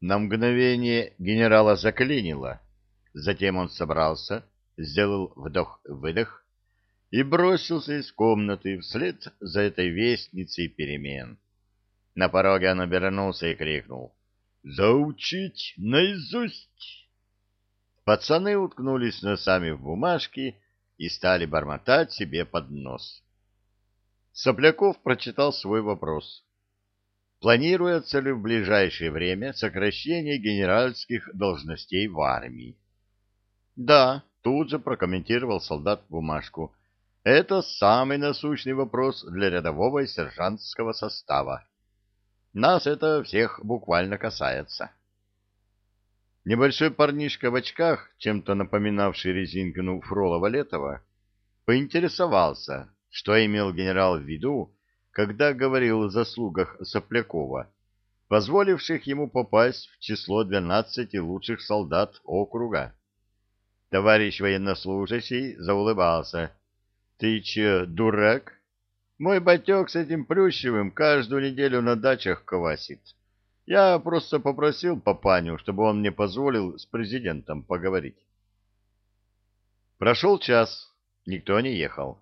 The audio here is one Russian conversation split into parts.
На мгновение генерала заклинило. Затем он собрался, сделал вдох-выдох и бросился из комнаты вслед за этой вестницей перемен. На пороге он обернулся и крикнул «Заучить наизусть!» Пацаны уткнулись носами в бумажки и стали бормотать себе под нос. Сопляков прочитал свой вопрос. Планируется ли в ближайшее время сокращение генеральских должностей в армии? Да, тут же прокомментировал солдат бумажку. Это самый насущный вопрос для рядового и сержантского состава. Нас это всех буквально касается. Небольшой парнишка в очках, чем-то напоминавший резинкину Фролова-Летова, поинтересовался, что имел генерал в виду, когда говорил о заслугах Соплякова, позволивших ему попасть в число 12 лучших солдат округа. Товарищ военнослужащий заулыбался. — Ты че, дурак? Мой батек с этим Плющевым каждую неделю на дачах квасит. Я просто попросил папаню, чтобы он мне позволил с президентом поговорить. Прошел час, никто не ехал.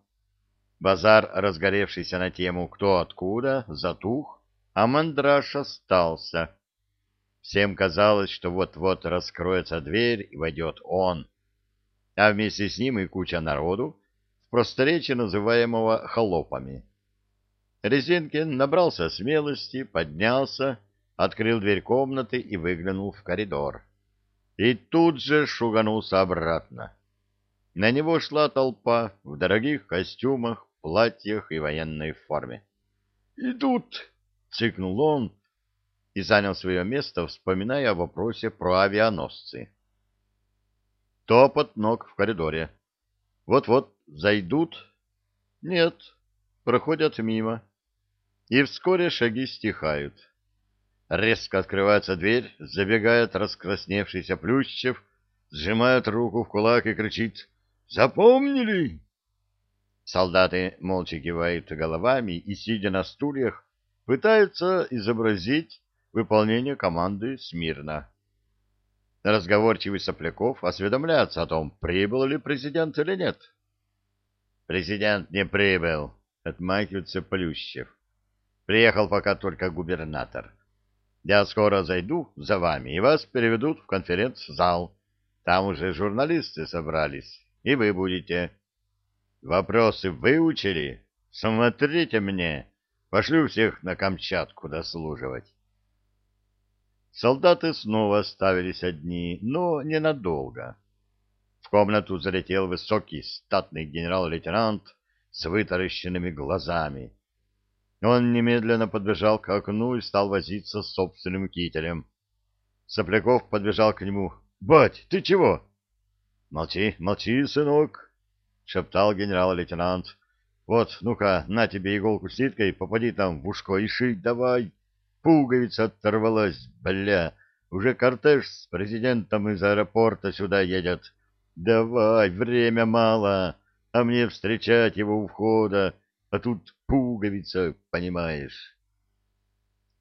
Базар, разгоревшийся на тему «кто откуда», затух, а мандраж остался. Всем казалось, что вот-вот раскроется дверь и войдет он, а вместе с ним и куча народу, в просторечии называемого «холопами». Резинкин набрался смелости, поднялся, открыл дверь комнаты и выглянул в коридор. И тут же шуганулся обратно. На него шла толпа в дорогих костюмах, платьях и военной форме. «Идут!» — цикнул он и занял свое место, вспоминая о вопросе про авианосцы. Топот ног в коридоре. Вот-вот зайдут. Нет, проходят мимо. И вскоре шаги стихают. Резко открывается дверь, забегает раскрасневшийся Плющев, сжимает руку в кулак и кричит «Запомнили?» Солдаты молча кивают головами и, сидя на стульях, пытаются изобразить выполнение команды смирно. Разговорчивый Сопляков осведомляется о том, прибыл ли президент или нет. «Президент не прибыл», — отмахивается Плющев. «Приехал пока только губернатор. Я скоро зайду за вами, и вас переведут в конференц-зал. Там уже журналисты собрались, и вы будете...» Вопросы выучили? Смотрите мне. Пошлю всех на Камчатку дослуживать. Солдаты снова оставились одни, но ненадолго. В комнату залетел высокий статный генерал-лейтенант с вытаращенными глазами. Он немедленно подбежал к окну и стал возиться с собственным кителем. Сопляков подбежал к нему. — Бать, ты чего? — Молчи, молчи, сынок, — шептал генерал-лейтенант. — Вот, ну-ка, на тебе иголку с ниткой, попади там в ушко и шить давай. Пуговица оторвалась, бля. Уже кортеж с президентом из аэропорта сюда едет. Давай, время мало, а мне встречать его у входа, а тут пуговица, понимаешь.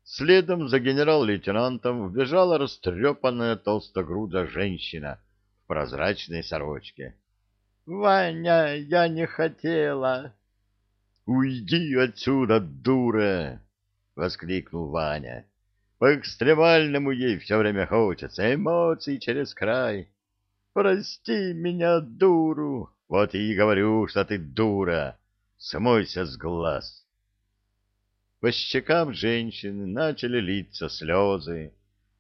Следом за генерал-лейтенантом вбежала растрепанная толстогрудая женщина прозрачной сорочке. Ваня, я не хотела. Уйди отсюда, дура! воскликнул Ваня. По экстремальному ей все время хочется, эмоций через край. Прости меня, дуру. Вот и говорю, что ты дура. Смойся с глаз. По щекам женщины начали литься слезы.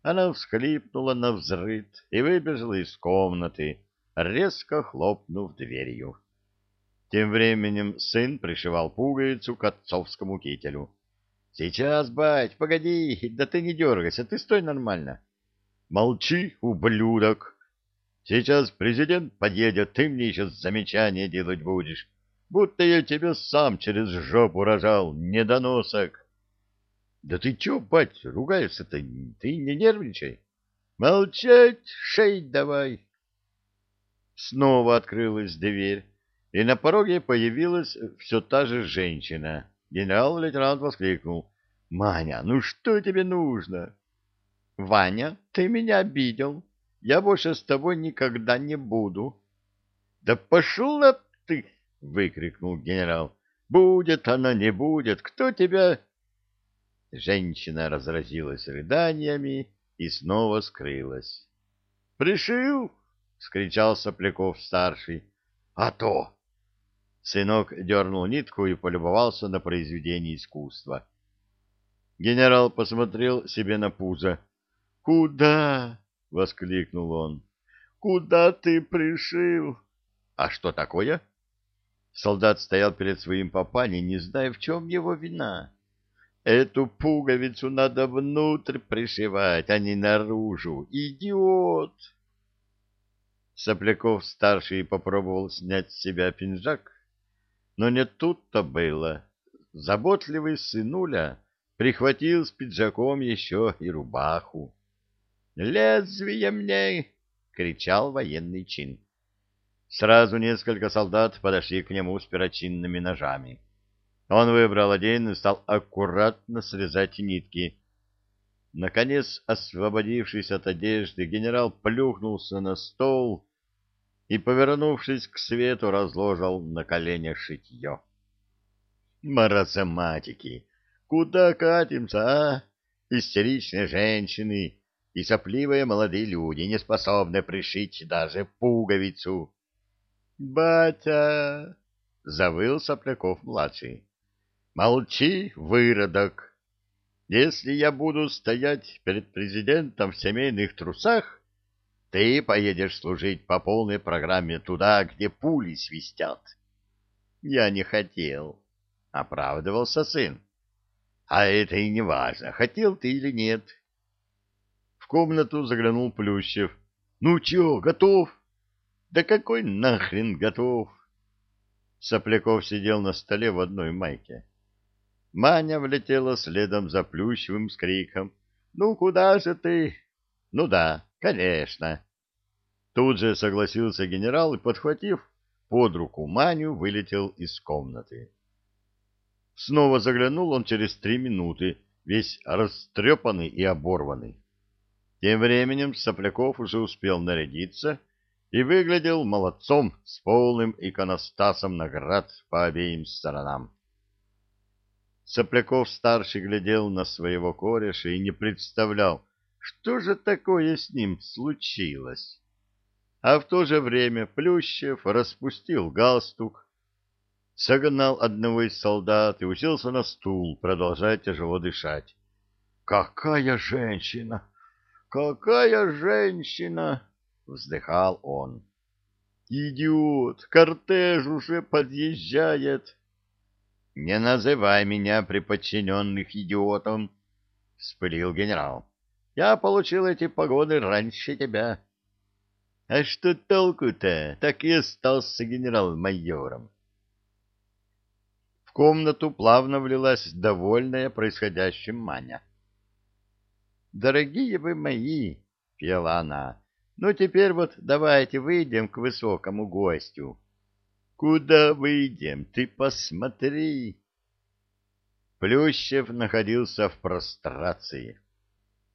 Она всхлипнула на взрыд и выбежала из комнаты, резко хлопнув дверью. Тем временем сын пришивал пуговицу к отцовскому кителю. — Сейчас, бать, погоди, да ты не дергайся, ты стой нормально. — Молчи, ублюдок. Сейчас президент подъедет, ты мне еще замечания делать будешь, будто я тебя сам через жопу рожал, недоносок. — Да ты че, бать, ругаешься-то, ты не нервничай. — Молчать, шеить давай. Снова открылась дверь, и на пороге появилась все та же женщина. Генерал-лейтенант воскликнул. — Маня, ну что тебе нужно? — Ваня, ты меня обидел. Я больше с тобой никогда не буду. — Да пошел на ты! — выкрикнул генерал. — Будет она, не будет. Кто тебя... Женщина разразилась рыданиями и снова скрылась. — Пришил! — скричал Сопляков-старший. — А то! Сынок дернул нитку и полюбовался на произведение искусства. Генерал посмотрел себе на пузо. «Куда?» — воскликнул он. «Куда ты пришил?» «А что такое?» Солдат стоял перед своим папаней, не зная, в чем его вина. «Эту пуговицу надо внутрь пришивать, а не наружу. Идиот!» Сопляков-старший попробовал снять с себя пинжак, но не тут-то было. Заботливый сынуля прихватил с пиджаком еще и рубаху. «Лезвие мне!» — кричал военный чин. Сразу несколько солдат подошли к нему с перочинными ножами. Он выбрал один и стал аккуратно срезать нитки. Наконец, освободившись от одежды, генерал плюхнулся на стол и, повернувшись к свету, разложил на коленях шитье. «Маразоматики! Куда катимся, а? Истеричные женщины и сопливые молодые люди, не способны пришить даже пуговицу!» «Батя!» — завыл Сопляков-младший. «Молчи, выродок! Если я буду стоять перед президентом в семейных трусах, ты поедешь служить по полной программе туда, где пули свистят. Я не хотел, — оправдывался сын. А это и не важно, хотел ты или нет. В комнату заглянул Плющев. Ну чё, готов? Да какой нахрен готов? Сопляков сидел на столе в одной майке. Маня влетела следом за Плющевым с криком. «Ну, куда же ты?» «Ну да, Конечно. Тут же согласился генерал и, подхватив под руку Маню, вылетел из комнаты. Снова заглянул он через три минуты, весь растрепанный и оборванный. Тем временем Сопляков уже успел нарядиться и выглядел молодцом с полным иконостасом наград по обеим сторонам. Сопляков-старший глядел на своего кореша и не представлял, что же такое с ним случилось? А в то же время Плющев распустил галстук, согнал одного из солдат и уселся на стул, продолжая тяжело дышать. «Какая женщина! Какая женщина!» — вздыхал он. «Идиот! Кортеж уже подъезжает!» «Не называй меня при подчиненных идиотом!» — вспылил генерал. Я получил эти погоны раньше тебя. А что толку-то? Так и остался генерал-майором. В комнату плавно влилась довольная происходящим Маня. «Дорогие вы мои!» — пела она. «Ну, теперь вот давайте выйдем к высокому гостю». «Куда выйдем? Ты посмотри!» Плющев находился в прострации.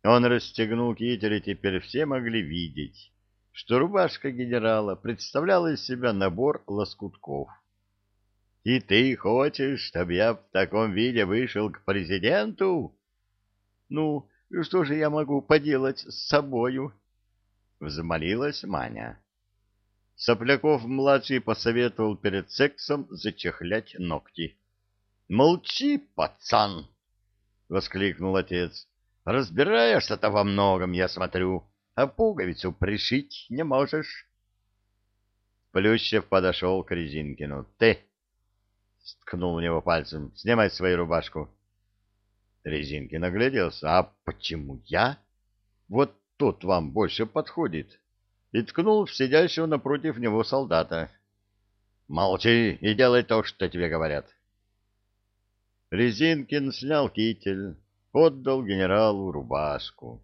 Он расстегнул китель, и теперь все могли видеть, что рубашка генерала представляла из себя набор лоскутков. — И ты хочешь, чтобы я в таком виде вышел к президенту? — Ну, что же я могу поделать с собою? — взмолилась Маня. Сопляков-младший посоветовал перед сексом зачехлять ногти. — Молчи, пацан! — воскликнул отец. Разбираешься-то во многом, я смотрю, а пуговицу пришить не можешь. Плющев подошел к Резинкину. — Ты! — сткнул в него пальцем. — Снимай свою рубашку. Резинкин огляделся. — А почему я? Вот тот вам больше подходит. И ткнул в сидящего напротив него солдата. — Молчи и делай то, что тебе говорят. Резинкин снял китель отдал генералу рубашку.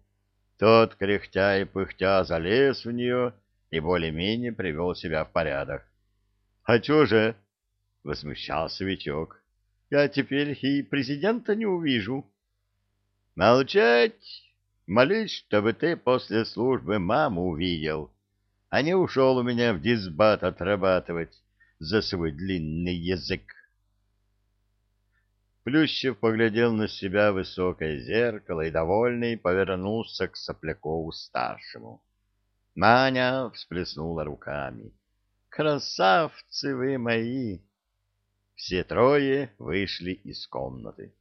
Тот, кряхтя и пыхтя, залез в нее и более-менее привел себя в порядок. — А чё же? — возмущался Витек. — Я теперь и президента не увижу. — Молчать! Молись, чтобы ты после службы маму увидел, а не ушел у меня в дисбат отрабатывать за свой длинный язык. Плющев поглядел на себя высокое зеркало и, довольный, повернулся к Соплякову-старшему. Маня всплеснула руками. «Красавцы вы мои!» Все трое вышли из комнаты.